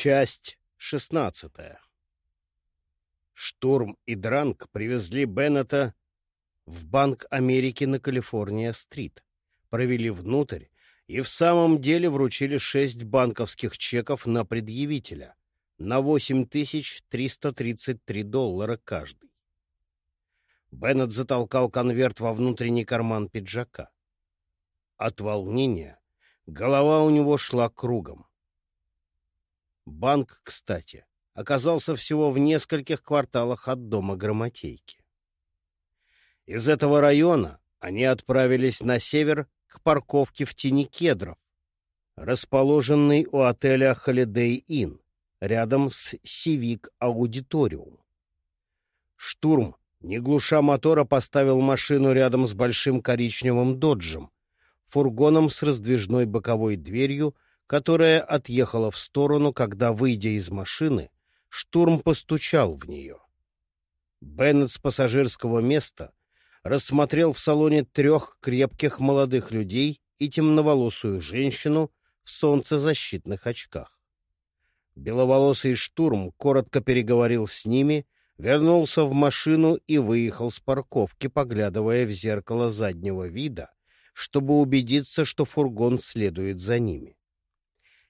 Часть шестнадцатая. Штурм и Дранг привезли Беннета в Банк Америки на Калифорния-стрит, провели внутрь и в самом деле вручили шесть банковских чеков на предъявителя на 8333 доллара каждый. Беннет затолкал конверт во внутренний карман пиджака. От волнения голова у него шла кругом. Банк, кстати, оказался всего в нескольких кварталах от дома Громотейки. Из этого района они отправились на север к парковке в тени кедров, расположенной у отеля Holiday Inn, рядом с Civic Auditorium. Штурм, не глуша мотора, поставил машину рядом с большим коричневым доджем, фургоном с раздвижной боковой дверью — которая отъехала в сторону, когда, выйдя из машины, штурм постучал в нее. Беннет с пассажирского места рассмотрел в салоне трех крепких молодых людей и темноволосую женщину в солнцезащитных очках. Беловолосый штурм коротко переговорил с ними, вернулся в машину и выехал с парковки, поглядывая в зеркало заднего вида, чтобы убедиться, что фургон следует за ними.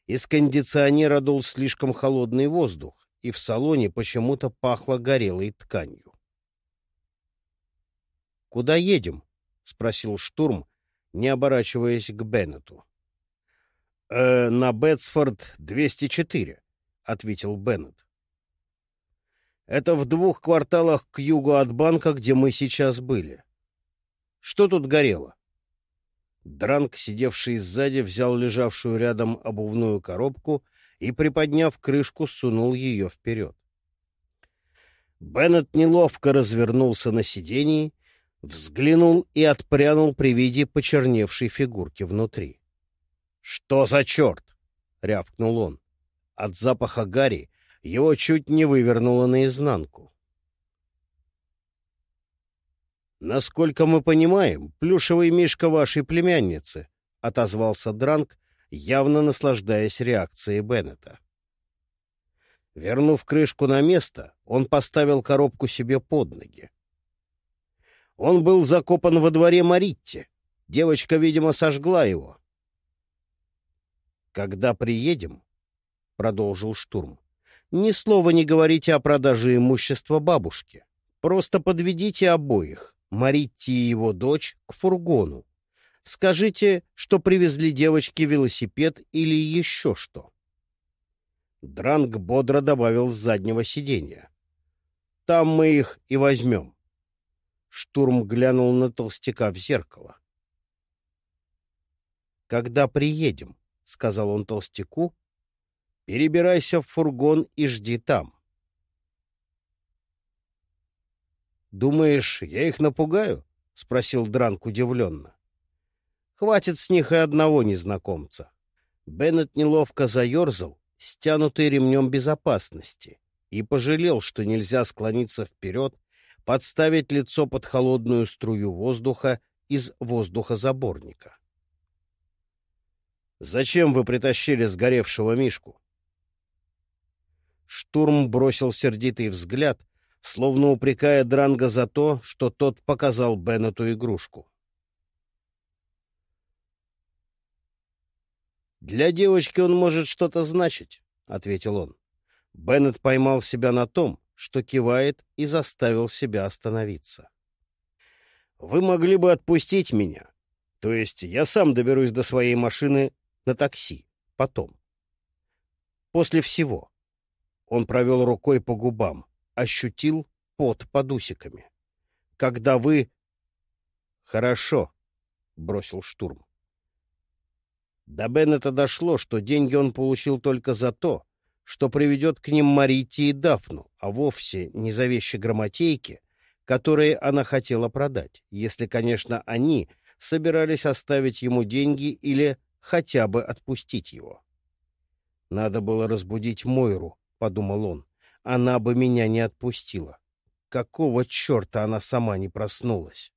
Из кондиционера дул слишком холодный воздух, и в салоне почему-то пахло горелой тканью. «Куда едем?» — спросил Штурм, не оборачиваясь к Беннету. «Э, «На Бетсфорд 204», — ответил Беннет. «Это в двух кварталах к югу от банка, где мы сейчас были. Что тут горело?» Дранг, сидевший сзади, взял лежавшую рядом обувную коробку и, приподняв крышку, сунул ее вперед. Беннет неловко развернулся на сидении, взглянул и отпрянул при виде почерневшей фигурки внутри. — Что за черт? — рявкнул он. От запаха гари его чуть не вывернуло наизнанку. «Насколько мы понимаем, плюшевый мишка вашей племянницы», — отозвался Дранг, явно наслаждаясь реакцией Беннета. Вернув крышку на место, он поставил коробку себе под ноги. Он был закопан во дворе Маритти. Девочка, видимо, сожгла его. «Когда приедем», — продолжил штурм, — «ни слова не говорите о продаже имущества бабушки. Просто подведите обоих. Маритти и его дочь к фургону. Скажите, что привезли девочке велосипед или еще что. Дранг бодро добавил с заднего сиденья. Там мы их и возьмем. Штурм глянул на толстяка в зеркало. «Когда приедем», — сказал он толстяку, — «перебирайся в фургон и жди там. «Думаешь, я их напугаю?» — спросил Дранк удивленно. «Хватит с них и одного незнакомца». Беннет неловко заерзал, стянутый ремнем безопасности, и пожалел, что нельзя склониться вперед, подставить лицо под холодную струю воздуха из воздухозаборника. «Зачем вы притащили сгоревшего Мишку?» Штурм бросил сердитый взгляд, словно упрекая Дранга за то, что тот показал Беннету игрушку. «Для девочки он может что-то значить», — ответил он. Беннет поймал себя на том, что кивает, и заставил себя остановиться. «Вы могли бы отпустить меня. То есть я сам доберусь до своей машины на такси. Потом. После всего». Он провел рукой по губам ощутил под усиками. Когда вы... Хорошо, бросил штурм. До Беннета дошло, что деньги он получил только за то, что приведет к ним Марити и Дафну, а вовсе не за вещи грамотейки, которые она хотела продать, если, конечно, они собирались оставить ему деньги или хотя бы отпустить его. «Надо было разбудить Мойру», — подумал он она бы меня не отпустила. Какого черта она сама не проснулась?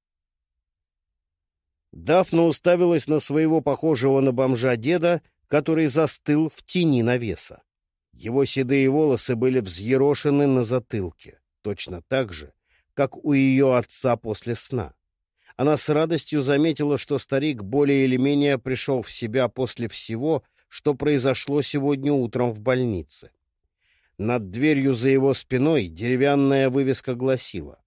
Дафна уставилась на своего похожего на бомжа деда, который застыл в тени навеса. Его седые волосы были взъерошены на затылке, точно так же, как у ее отца после сна. Она с радостью заметила, что старик более или менее пришел в себя после всего, что произошло сегодня утром в больнице. Над дверью за его спиной деревянная вывеска гласила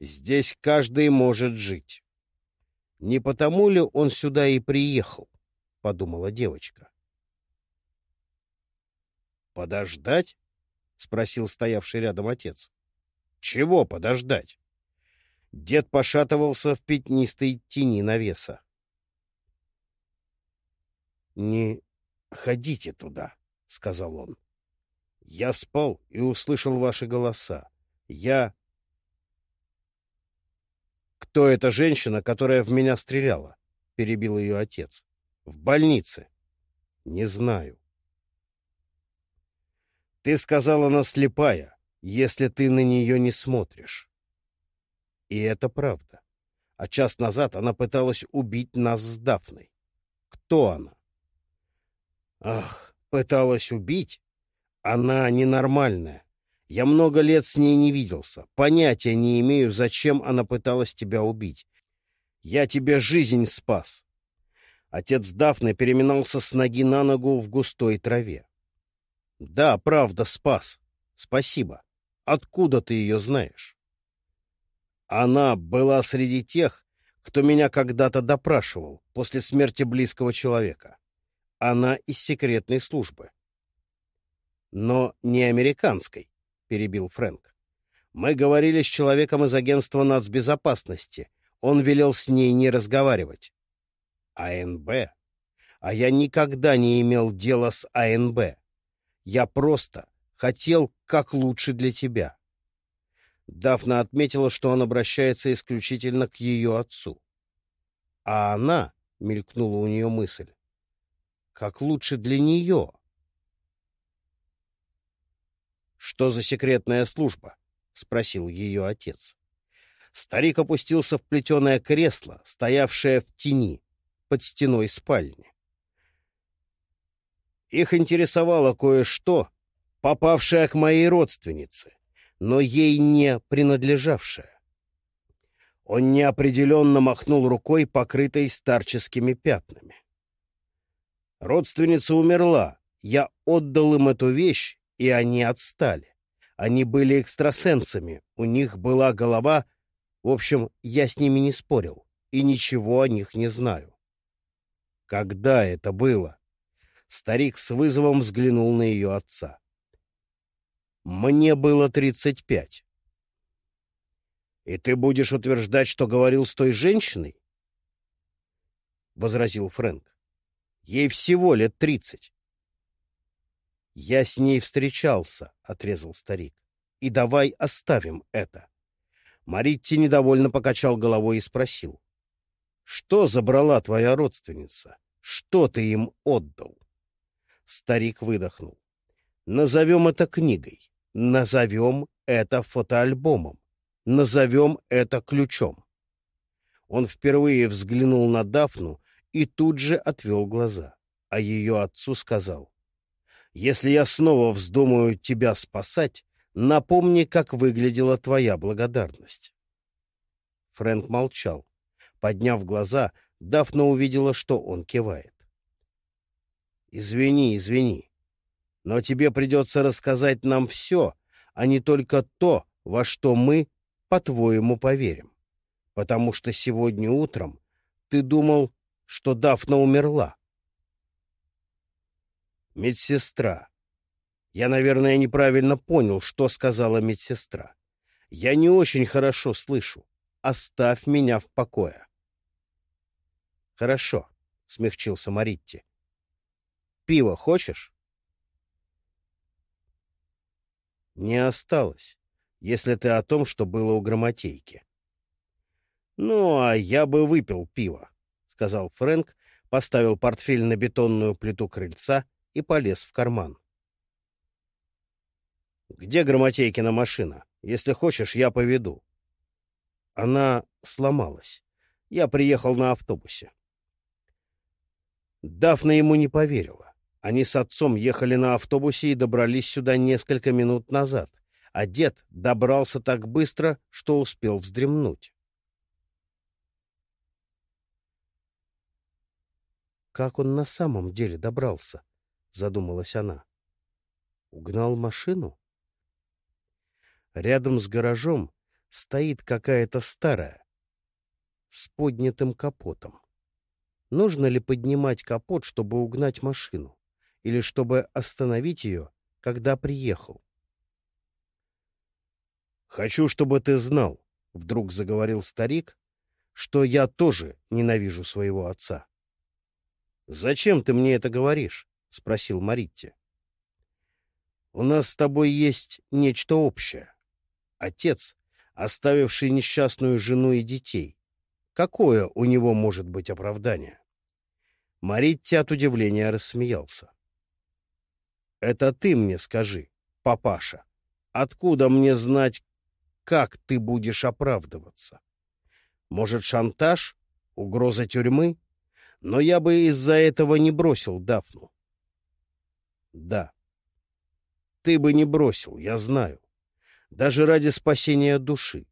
«Здесь каждый может жить». «Не потому ли он сюда и приехал?» — подумала девочка. «Подождать?» — спросил стоявший рядом отец. «Чего подождать?» Дед пошатывался в пятнистой тени навеса. «Не ходите туда», — сказал он. «Я спал и услышал ваши голоса. Я...» «Кто эта женщина, которая в меня стреляла?» — перебил ее отец. «В больнице». «Не знаю». «Ты сказала, она слепая, если ты на нее не смотришь». И это правда. А час назад она пыталась убить нас с Дафной. Кто она? Ах, пыталась убить? Она ненормальная. Я много лет с ней не виделся. Понятия не имею, зачем она пыталась тебя убить. Я тебе жизнь спас. Отец Дафны переминался с ноги на ногу в густой траве. Да, правда, спас. Спасибо. Откуда ты ее знаешь? Она была среди тех, кто меня когда-то допрашивал после смерти близкого человека. Она из секретной службы. Но не американской, — перебил Фрэнк. Мы говорили с человеком из агентства нацбезопасности. Он велел с ней не разговаривать. АНБ? А я никогда не имел дела с АНБ. Я просто хотел как лучше для тебя. Дафна отметила, что он обращается исключительно к ее отцу. А она, — мелькнула у нее мысль, — как лучше для нее. «Что за секретная служба?» — спросил ее отец. Старик опустился в плетеное кресло, стоявшее в тени, под стеной спальни. Их интересовало кое-что, попавшее к моей родственнице, но ей не принадлежавшая. Он неопределенно махнул рукой, покрытой старческими пятнами. Родственница умерла. Я отдал им эту вещь, и они отстали. Они были экстрасенсами, у них была голова... В общем, я с ними не спорил, и ничего о них не знаю. Когда это было? Старик с вызовом взглянул на ее отца. Мне было тридцать пять. И ты будешь утверждать, что говорил с той женщиной? — возразил Фрэнк. — Ей всего лет тридцать. — Я с ней встречался, — отрезал старик. — И давай оставим это. Маритти недовольно покачал головой и спросил. — Что забрала твоя родственница? Что ты им отдал? Старик выдохнул. — Назовем это книгой. Назовем это фотоальбомом. Назовем это ключом. Он впервые взглянул на Дафну и тут же отвел глаза, а ее отцу сказал, «Если я снова вздумаю тебя спасать, напомни, как выглядела твоя благодарность». Фрэнк молчал. Подняв глаза, Дафна увидела, что он кивает. «Извини, извини. Но тебе придется рассказать нам все, а не только то, во что мы, по-твоему, поверим. Потому что сегодня утром ты думал, что Дафна умерла. Медсестра. Я, наверное, неправильно понял, что сказала медсестра. Я не очень хорошо слышу. Оставь меня в покое. Хорошо, — смягчился Маритти. Пиво хочешь? не осталось, если ты о том, что было у грамотейки. — Ну, а я бы выпил пиво, — сказал Фрэнк, поставил портфель на бетонную плиту крыльца и полез в карман. — Где грамотейкина машина? Если хочешь, я поведу. Она сломалась. Я приехал на автобусе. Дафна ему не поверила. Они с отцом ехали на автобусе и добрались сюда несколько минут назад, а дед добрался так быстро, что успел вздремнуть. «Как он на самом деле добрался?» — задумалась она. «Угнал машину?» Рядом с гаражом стоит какая-то старая, с поднятым капотом. Нужно ли поднимать капот, чтобы угнать машину? или чтобы остановить ее, когда приехал. «Хочу, чтобы ты знал», — вдруг заговорил старик, — «что я тоже ненавижу своего отца». «Зачем ты мне это говоришь?» — спросил Маритти. «У нас с тобой есть нечто общее. Отец, оставивший несчастную жену и детей. Какое у него может быть оправдание?» Маритти от удивления рассмеялся. Это ты мне скажи, папаша, откуда мне знать, как ты будешь оправдываться? Может, шантаж, угроза тюрьмы? Но я бы из-за этого не бросил Дафну. Да. Ты бы не бросил, я знаю. Даже ради спасения души.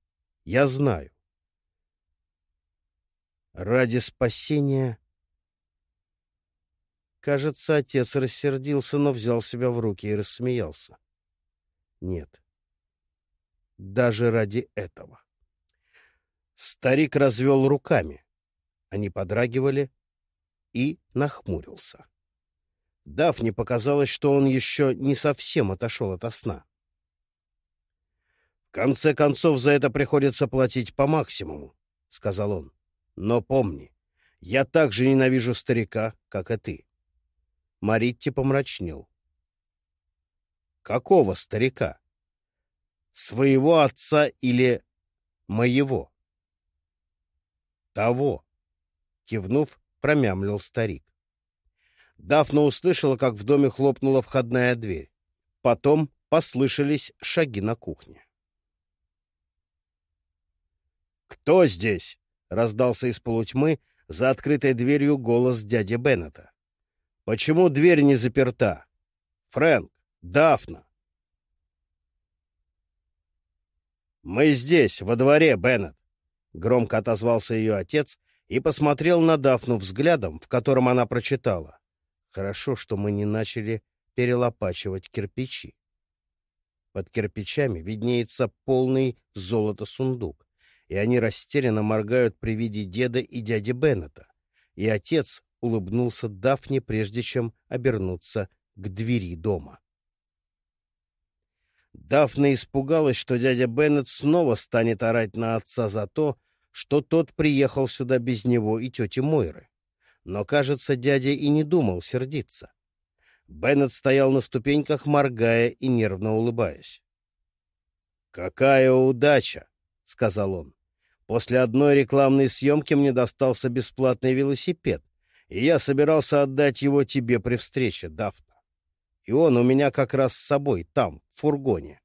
Я знаю. Ради спасения Кажется, отец рассердился, но взял себя в руки и рассмеялся. Нет. Даже ради этого. Старик развел руками. Они подрагивали и нахмурился. Дафне показалось, что он еще не совсем отошел от сна. «В конце концов, за это приходится платить по максимуму», — сказал он. «Но помни, я так же ненавижу старика, как и ты. Маритти помрачнел. «Какого старика? Своего отца или моего?» «Того», — кивнув, промямлил старик. Дафна услышала, как в доме хлопнула входная дверь. Потом послышались шаги на кухне. «Кто здесь?» — раздался из полутьмы за открытой дверью голос дяди Беннета. Почему дверь не заперта? Фрэнк, Дафна. «Мы здесь, во дворе, Беннет», — громко отозвался ее отец и посмотрел на Дафну взглядом, в котором она прочитала. «Хорошо, что мы не начали перелопачивать кирпичи». Под кирпичами виднеется полный золото сундук, и они растерянно моргают при виде деда и дяди Беннета. И отец — улыбнулся Дафне, прежде чем обернуться к двери дома. Дафна испугалась, что дядя Беннет снова станет орать на отца за то, что тот приехал сюда без него и тети Мойры. Но, кажется, дядя и не думал сердиться. Беннет стоял на ступеньках, моргая и нервно улыбаясь. «Какая удача!» — сказал он. «После одной рекламной съемки мне достался бесплатный велосипед, и я собирался отдать его тебе при встрече, Дафна. И он у меня как раз с собой, там, в фургоне.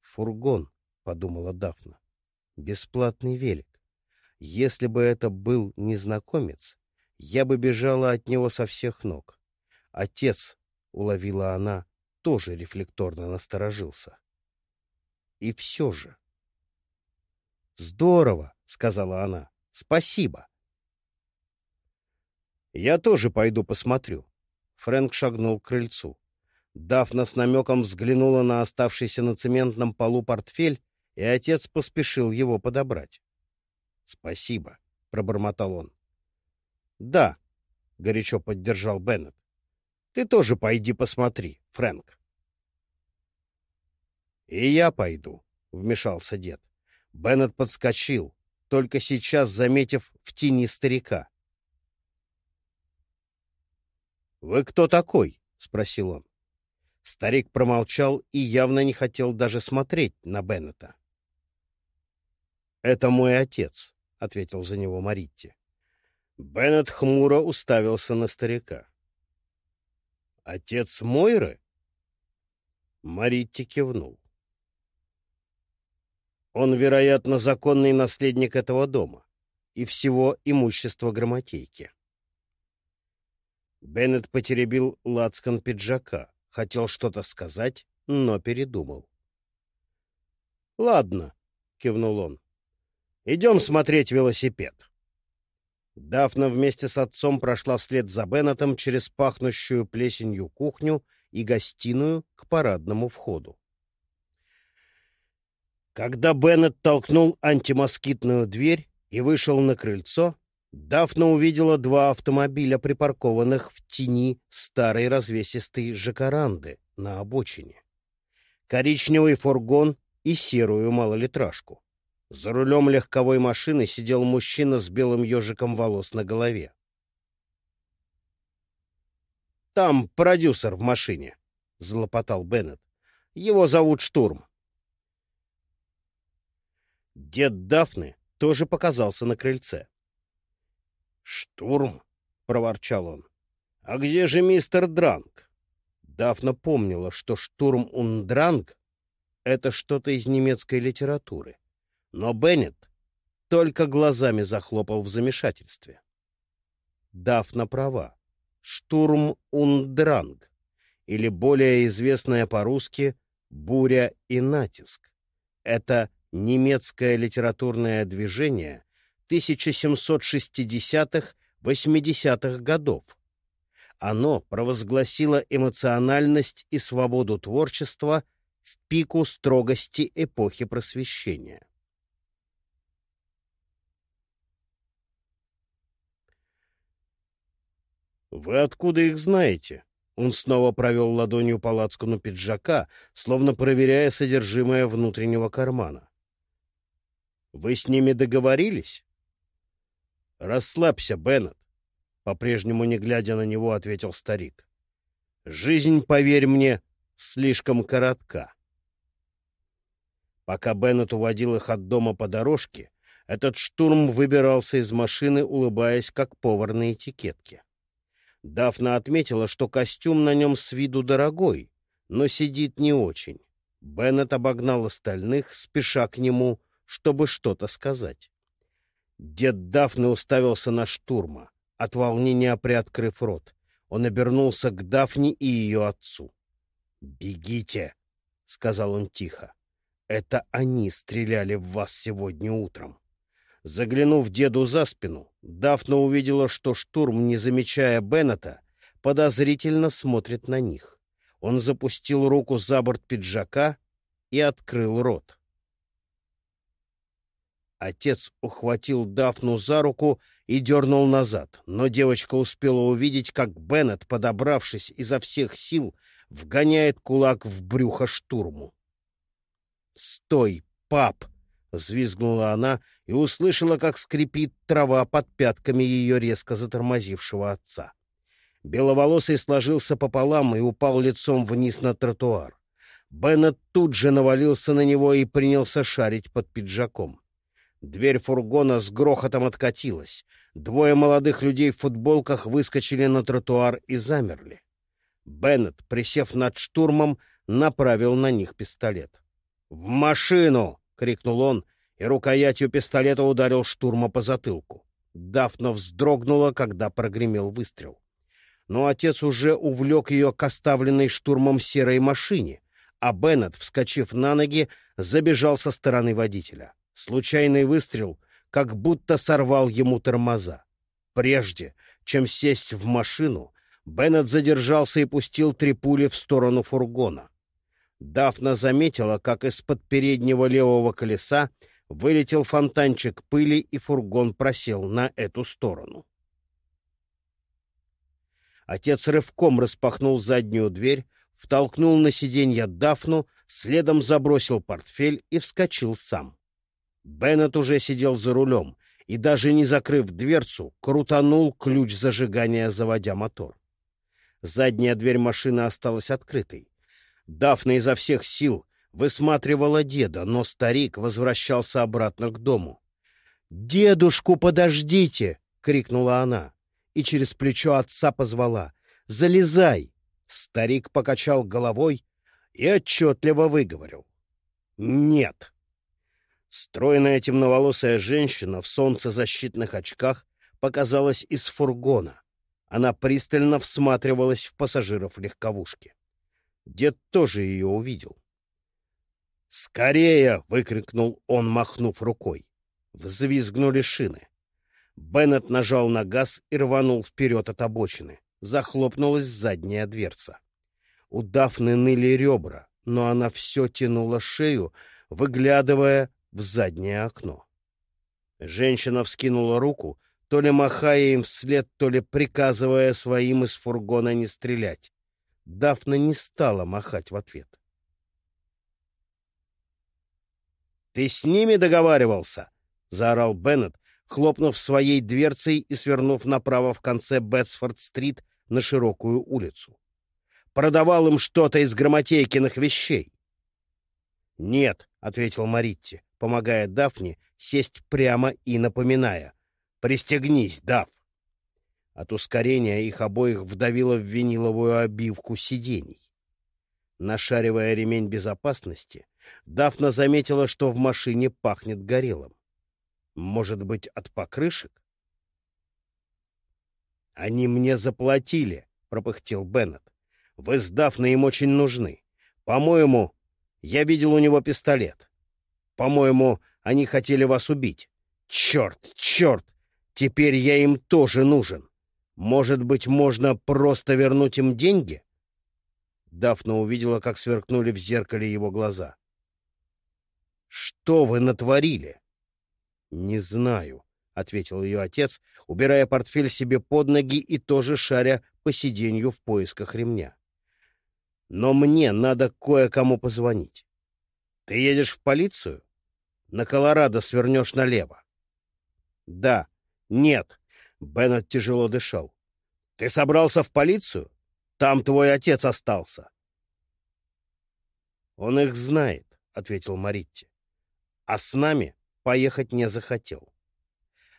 «Фургон», — подумала Дафна, — «бесплатный велик. Если бы это был незнакомец, я бы бежала от него со всех ног. Отец, — уловила она, — тоже рефлекторно насторожился. И все же. «Здорово», — сказала она, — «спасибо». «Я тоже пойду посмотрю». Фрэнк шагнул к крыльцу. Дафна с намеком взглянула на оставшийся на цементном полу портфель, и отец поспешил его подобрать. «Спасибо», — пробормотал он. «Да», — горячо поддержал Беннет. «Ты тоже пойди посмотри, Фрэнк». «И я пойду», — вмешался дед. Беннет подскочил, только сейчас заметив в тени старика. «Вы кто такой?» — спросил он. Старик промолчал и явно не хотел даже смотреть на Беннета. «Это мой отец», — ответил за него Маритти. Беннет хмуро уставился на старика. «Отец Мойры?» Маритти кивнул. «Он, вероятно, законный наследник этого дома и всего имущества грамотейки». Беннет потеребил лацкан пиджака. Хотел что-то сказать, но передумал. — Ладно, — кивнул он. — Идем смотреть велосипед. Дафна вместе с отцом прошла вслед за Беннетом через пахнущую плесенью кухню и гостиную к парадному входу. Когда Беннет толкнул антимоскитную дверь и вышел на крыльцо, Дафна увидела два автомобиля, припаркованных в тени старой развесистой жакаранды на обочине. Коричневый фургон и серую малолитражку. За рулем легковой машины сидел мужчина с белым ежиком волос на голове. «Там продюсер в машине», — злопотал Беннет. «Его зовут Штурм». Дед Дафны тоже показался на крыльце. «Штурм?» — проворчал он. «А где же мистер Дранг?» Дафна помнила, что штурм und Дранг — это что-то из немецкой литературы. Но Беннет только глазами захлопал в замешательстве. Дафна права. Штурм und Дранг, или более известная по-русски «Буря и натиск». Это немецкое литературное движение 1760-80-х годов. Оно провозгласило эмоциональность и свободу творчества в пику строгости эпохи Просвещения. «Вы откуда их знаете?» Он снова провел ладонью по лацкану пиджака, словно проверяя содержимое внутреннего кармана. «Вы с ними договорились?» «Расслабься, Беннет», — по-прежнему не глядя на него, ответил старик. «Жизнь, поверь мне, слишком коротка». Пока Беннет уводил их от дома по дорожке, этот штурм выбирался из машины, улыбаясь, как повар на этикетке. Дафна отметила, что костюм на нем с виду дорогой, но сидит не очень. Беннет обогнал остальных, спеша к нему, чтобы что-то сказать. Дед Дафны уставился на штурма, от волнения приоткрыв рот. Он обернулся к Дафне и ее отцу. «Бегите!» — сказал он тихо. «Это они стреляли в вас сегодня утром». Заглянув деду за спину, Дафна увидела, что штурм, не замечая Беннета, подозрительно смотрит на них. Он запустил руку за борт пиджака и открыл рот. Отец ухватил Дафну за руку и дернул назад, но девочка успела увидеть, как Беннет, подобравшись изо всех сил, вгоняет кулак в брюхо штурму. «Стой, пап!» — взвизгнула она и услышала, как скрипит трава под пятками ее резко затормозившего отца. Беловолосый сложился пополам и упал лицом вниз на тротуар. Беннет тут же навалился на него и принялся шарить под пиджаком. Дверь фургона с грохотом откатилась. Двое молодых людей в футболках выскочили на тротуар и замерли. Беннет, присев над штурмом, направил на них пистолет. «В машину!» — крикнул он, и рукоятью пистолета ударил штурма по затылку. Дафна вздрогнула, когда прогремел выстрел. Но отец уже увлек ее к оставленной штурмом серой машине, а Беннет, вскочив на ноги, забежал со стороны водителя. Случайный выстрел как будто сорвал ему тормоза. Прежде, чем сесть в машину, Беннет задержался и пустил три пули в сторону фургона. Дафна заметила, как из-под переднего левого колеса вылетел фонтанчик пыли, и фургон просел на эту сторону. Отец рывком распахнул заднюю дверь, втолкнул на сиденье Дафну, следом забросил портфель и вскочил сам. Беннет уже сидел за рулем и, даже не закрыв дверцу, крутанул ключ зажигания, заводя мотор. Задняя дверь машины осталась открытой. Дафна изо всех сил высматривала деда, но старик возвращался обратно к дому. «Дедушку подождите!» — крикнула она и через плечо отца позвала. «Залезай!» Старик покачал головой и отчетливо выговорил. «Нет». Стройная темноволосая женщина в солнцезащитных очках показалась из фургона. Она пристально всматривалась в пассажиров легковушки. Дед тоже ее увидел. «Скорее!» — выкрикнул он, махнув рукой. Взвизгнули шины. Беннет нажал на газ и рванул вперед от обочины. Захлопнулась задняя дверца. У Дафны ныли ребра, но она все тянула шею, выглядывая в заднее окно. Женщина вскинула руку, то ли махая им вслед, то ли приказывая своим из фургона не стрелять. Дафна не стала махать в ответ. «Ты с ними договаривался?» — заорал Беннет, хлопнув своей дверцей и свернув направо в конце Бетсфорд-стрит на широкую улицу. «Продавал им что-то из грамотейкиных вещей». «Нет», — ответил Маритти, помогая Дафне сесть прямо и напоминая. «Пристегнись, Даф!» От ускорения их обоих вдавило в виниловую обивку сидений. Нашаривая ремень безопасности, Дафна заметила, что в машине пахнет горелым. Может быть, от покрышек? «Они мне заплатили», — пропыхтел Беннет. «Вы с Дафной им очень нужны. По-моему, я видел у него пистолет. По-моему, они хотели вас убить. Черт, черт! Теперь я им тоже нужен. Может быть, можно просто вернуть им деньги?» Дафна увидела, как сверкнули в зеркале его глаза. «Что вы натворили?» «Не знаю», — ответил ее отец, убирая портфель себе под ноги и тоже шаря по сиденью в поисках ремня. «Но мне надо кое-кому позвонить. Ты едешь в полицию? На Колорадо свернешь налево». «Да». «Нет». Беннет тяжело дышал. «Ты собрался в полицию? Там твой отец остался». «Он их знает», — ответил Маритти. «А с нами поехать не захотел.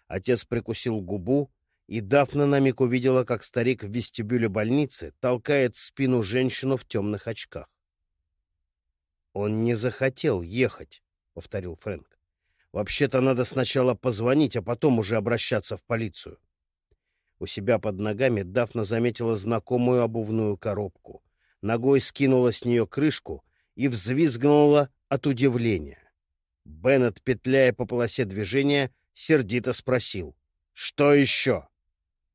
Отец прикусил губу, и Дафна на миг увидела, как старик в вестибюле больницы толкает в спину женщину в темных очках. «Он не захотел ехать», — повторил Фрэнк. «Вообще-то надо сначала позвонить, а потом уже обращаться в полицию». У себя под ногами Дафна заметила знакомую обувную коробку. Ногой скинула с нее крышку и взвизгнула от удивления. Беннет, петляя по полосе движения, сердито спросил. — Что еще?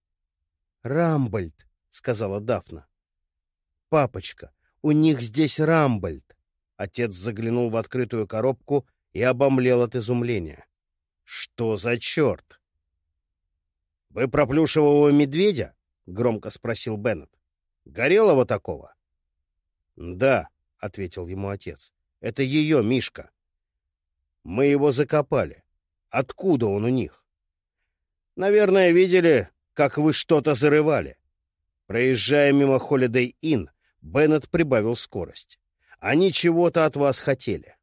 — Рамбольд, — сказала Дафна. — Папочка, у них здесь Рамбольд. Отец заглянул в открытую коробку и обомлел от изумления. — Что за черт? — Вы про плюшевого медведя? — громко спросил Беннет. — Горелого такого? — Да, — ответил ему отец. — Это ее Мишка. Мы его закопали. Откуда он у них? Наверное, видели, как вы что-то зарывали. Проезжая мимо Holiday Inn, Беннет прибавил скорость. Они чего-то от вас хотели.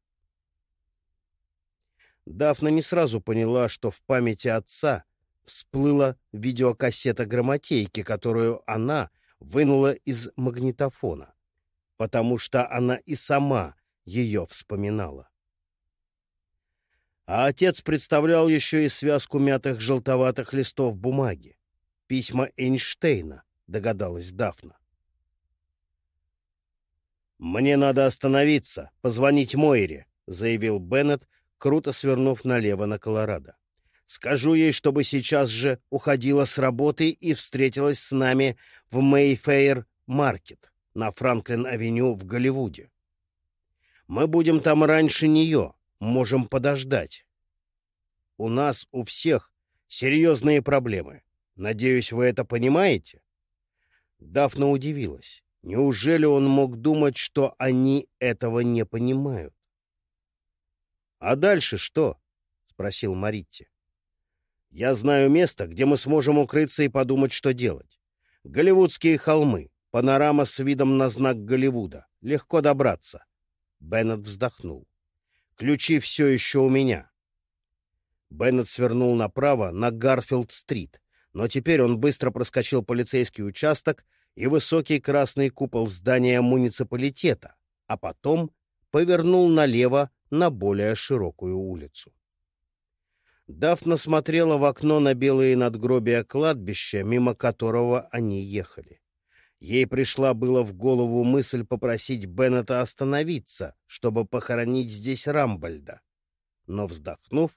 Дафна не сразу поняла, что в памяти отца всплыла видеокассета грамотейки, которую она вынула из магнитофона, потому что она и сама ее вспоминала. А отец представлял еще и связку мятых желтоватых листов бумаги. Письма Эйнштейна, догадалась Дафна. «Мне надо остановиться, позвонить Мойре», — заявил Беннет, круто свернув налево на Колорадо. «Скажу ей, чтобы сейчас же уходила с работы и встретилась с нами в Мэйфейр-маркет на Франклин-авеню в Голливуде. Мы будем там раньше нее, можем подождать. У нас, у всех, серьезные проблемы. Надеюсь, вы это понимаете?» Дафна удивилась. Неужели он мог думать, что они этого не понимают? «А дальше что?» — спросил Маритти. «Я знаю место, где мы сможем укрыться и подумать, что делать. Голливудские холмы, панорама с видом на знак Голливуда. Легко добраться». Беннет вздохнул. Ключи все еще у меня. Беннет свернул направо на Гарфилд-стрит, но теперь он быстро проскочил полицейский участок и высокий красный купол здания муниципалитета, а потом повернул налево на более широкую улицу. Дафна смотрела в окно на белые надгробия кладбища, мимо которого они ехали. Ей пришла было в голову мысль попросить Беннета остановиться, чтобы похоронить здесь Рамбольда. Но, вздохнув,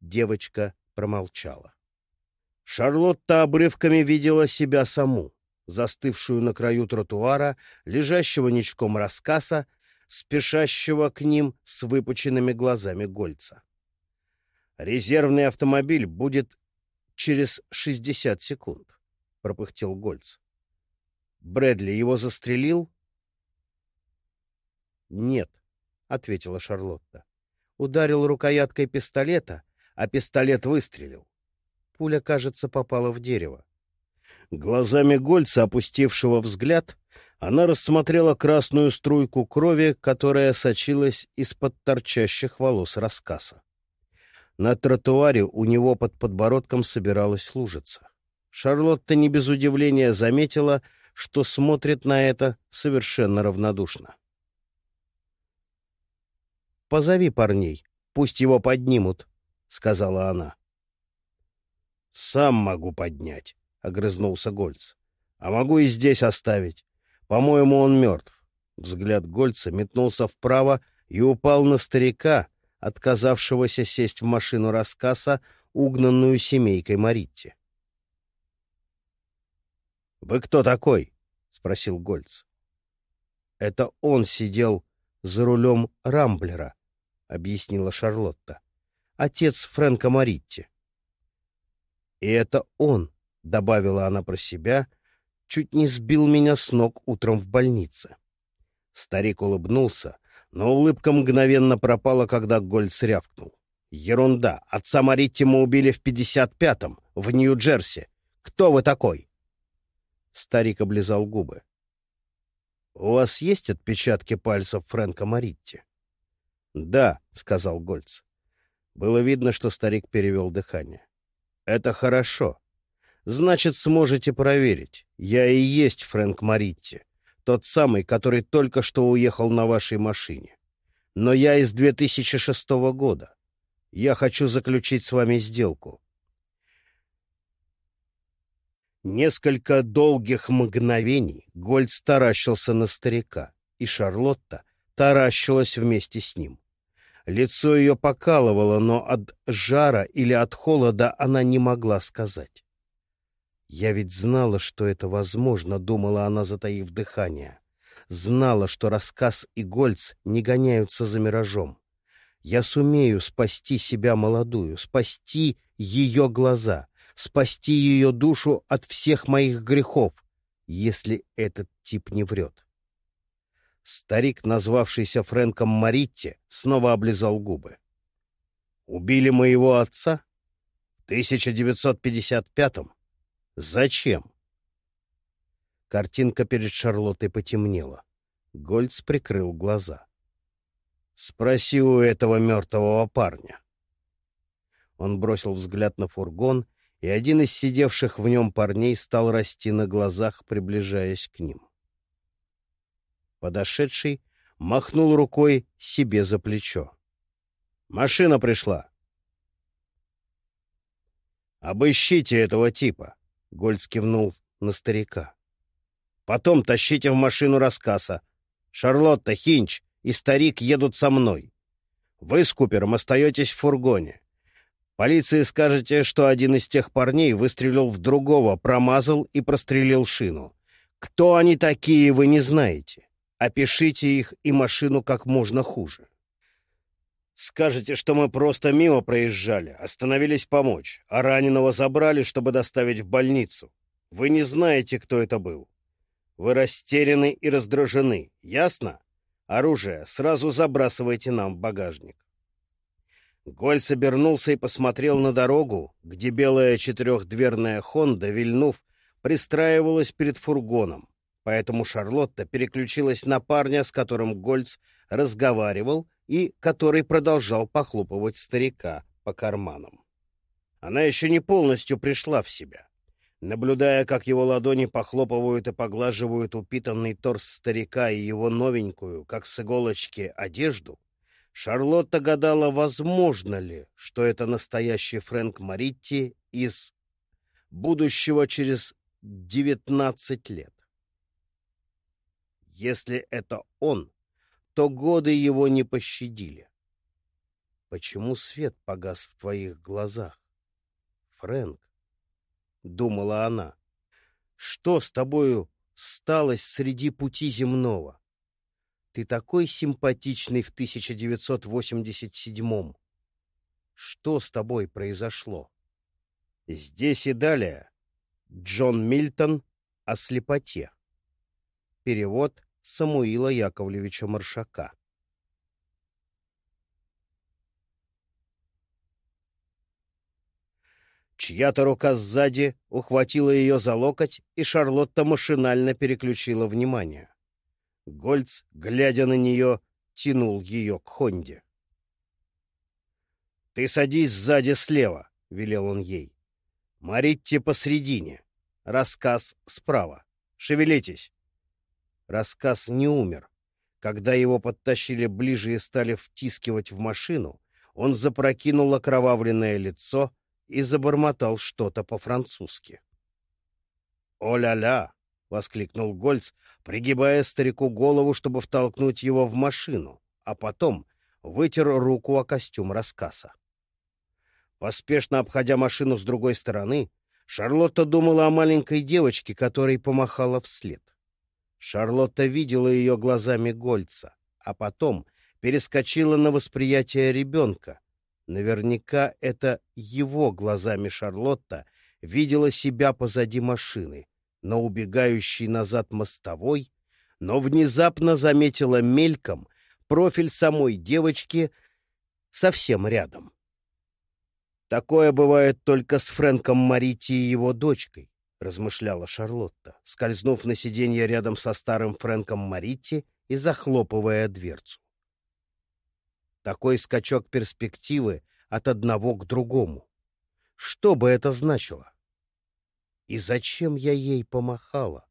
девочка промолчала. Шарлотта обрывками видела себя саму, застывшую на краю тротуара, лежащего ничком рассказа, спешащего к ним с выпученными глазами Гольца. «Резервный автомобиль будет через шестьдесят секунд», — пропыхтел Гольц. «Брэдли его застрелил?» «Нет», — ответила Шарлотта. Ударил рукояткой пистолета, а пистолет выстрелил. Пуля, кажется, попала в дерево. Глазами Гольца, опустившего взгляд, она рассмотрела красную струйку крови, которая сочилась из-под торчащих волос рассказа. На тротуаре у него под подбородком собиралась лужица. Шарлотта не без удивления заметила, что смотрит на это совершенно равнодушно. «Позови парней, пусть его поднимут», — сказала она. «Сам могу поднять», — огрызнулся Гольц. «А могу и здесь оставить. По-моему, он мертв». Взгляд Гольца метнулся вправо и упал на старика, отказавшегося сесть в машину рассказа, угнанную семейкой Маритти. «Вы кто такой?» — спросил Гольц. «Это он сидел за рулем Рамблера», — объяснила Шарлотта. «Отец Фрэнка Маритти». «И это он», — добавила она про себя, — «чуть не сбил меня с ног утром в больнице». Старик улыбнулся, но улыбка мгновенно пропала, когда Гольц рявкнул. «Ерунда! Отца Маритти мы убили в пятьдесят пятом, в Нью-Джерси. Кто вы такой?» Старик облизал губы. «У вас есть отпечатки пальцев Фрэнка Маритти?» «Да», — сказал Гольц. Было видно, что старик перевел дыхание. «Это хорошо. Значит, сможете проверить. Я и есть Фрэнк Маритти. Тот самый, который только что уехал на вашей машине. Но я из 2006 года. Я хочу заключить с вами сделку. Несколько долгих мгновений Гольд таращился на старика, и Шарлотта таращилась вместе с ним. Лицо ее покалывало, но от жара или от холода она не могла сказать. «Я ведь знала, что это возможно», — думала она, затаив дыхание. Знала, что рассказ и Гольц не гоняются за миражом. Я сумею спасти себя молодую, спасти ее глаза, спасти ее душу от всех моих грехов, если этот тип не врет. Старик, назвавшийся Фрэнком Маритти, снова облизал губы. «Убили моего отца? В 1955-м? Зачем? Картинка перед Шарлоттой потемнела. Гольц прикрыл глаза. «Спроси у этого мертвого парня». Он бросил взгляд на фургон, и один из сидевших в нем парней стал расти на глазах, приближаясь к ним. Подошедший махнул рукой себе за плечо. «Машина пришла!» «Обыщите этого типа!» Гольц кивнул на старика. «Потом тащите в машину рассказа. Шарлотта, Хинч и старик едут со мной. Вы с Купером остаетесь в фургоне. Полиции скажете, что один из тех парней выстрелил в другого, промазал и прострелил шину. Кто они такие, вы не знаете. Опишите их и машину как можно хуже. Скажете, что мы просто мимо проезжали, остановились помочь, а раненого забрали, чтобы доставить в больницу. Вы не знаете, кто это был. Вы растеряны и раздражены, ясно? Оружие сразу забрасывайте нам в багажник. Гольц обернулся и посмотрел на дорогу, где белая четырехдверная «Хонда», вильнув, пристраивалась перед фургоном. Поэтому Шарлотта переключилась на парня, с которым Гольц разговаривал, и который продолжал похлопывать старика по карманам. Она еще не полностью пришла в себя. Наблюдая, как его ладони похлопывают и поглаживают упитанный торс старика и его новенькую, как с иголочки, одежду, Шарлотта гадала, возможно ли, что это настоящий Фрэнк Маритти из будущего через девятнадцать лет. Если это он, то годы его не пощадили. Почему свет погас в твоих глазах? Фрэнк, — думала она, — что с тобою сталось среди пути земного? Ты такой симпатичный в 1987-м. Что с тобой произошло? Здесь и далее Джон Мильтон о слепоте. Перевод Самуила Яковлевича Маршака. Чья-то рука сзади ухватила ее за локоть, и Шарлотта машинально переключила внимание. Гольц, глядя на нее, тянул ее к Хонде. — Ты садись сзади слева, — велел он ей. — Маритте посредине. Рассказ справа. Шевелитесь. Рассказ не умер. Когда его подтащили ближе и стали втискивать в машину, он запрокинул окровавленное лицо и забормотал что-то по-французски. «О-ля-ля!» — воскликнул Гольц, пригибая старику голову, чтобы втолкнуть его в машину, а потом вытер руку о костюм рассказа. Поспешно обходя машину с другой стороны, Шарлотта думала о маленькой девочке, которой помахала вслед. Шарлотта видела ее глазами Гольца, а потом перескочила на восприятие ребенка. Наверняка это его глазами Шарлотта видела себя позади машины, на убегающей назад мостовой, но внезапно заметила мельком профиль самой девочки совсем рядом. Такое бывает только с Фрэнком Марити и его дочкой. — размышляла Шарлотта, скользнув на сиденье рядом со старым Фрэнком Маритти и захлопывая дверцу. Такой скачок перспективы от одного к другому. Что бы это значило? И зачем я ей помахала?